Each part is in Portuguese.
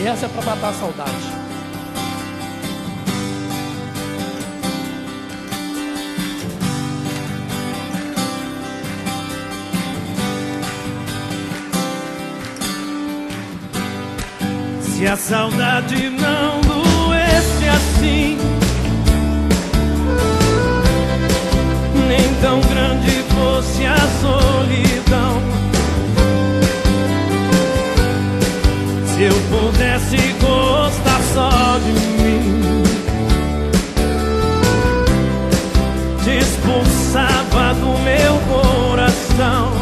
E essa é para matar a saudade. Se a saudade não doesse assim, nem tão grande Se eu pudesse gostar só de mim, te expulsava do meu coração.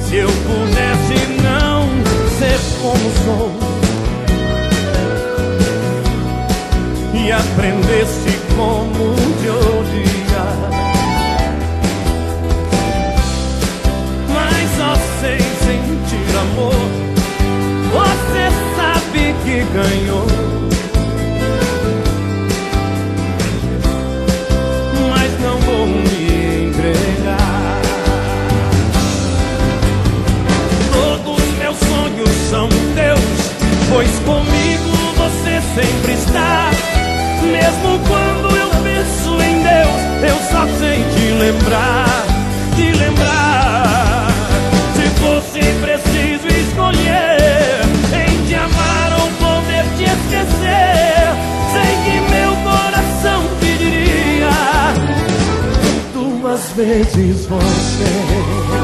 Se eu pudesse ser como sou e aprendesse ganhou. Mas não vou me entregar. são teus, pois comigo você sempre está. Mesmo quando eu penso em Deus, eu só sei te lembrar, vezes você.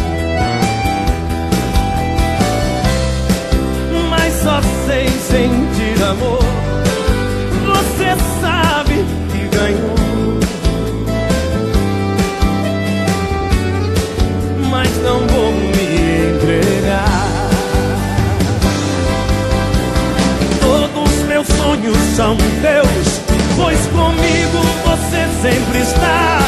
são teus, pois comigo você sempre está.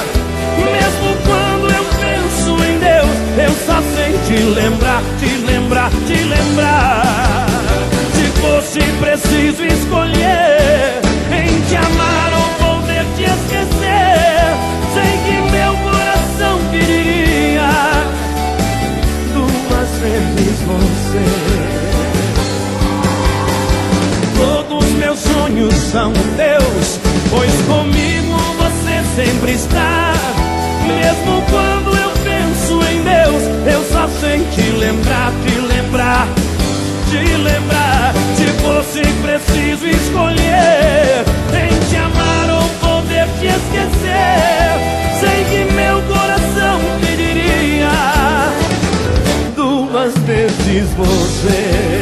Mesmo quando eu penso em Deus, eu só sei te lembrar, te lembrar, te lembrar. Se fosse preciso escolher em te amar ou poder te esquecer, sei que meu coração queria duas vezes você. meus sonhos são teus, pois comigo você sempre está. Mesmo quando eu penso em Deus, eu só sei te lembrar, te lembrar, te lembrar. Se fosse preciso escolher em te amar ou poder te esquecer, sei que meu coração pediria duas vezes você.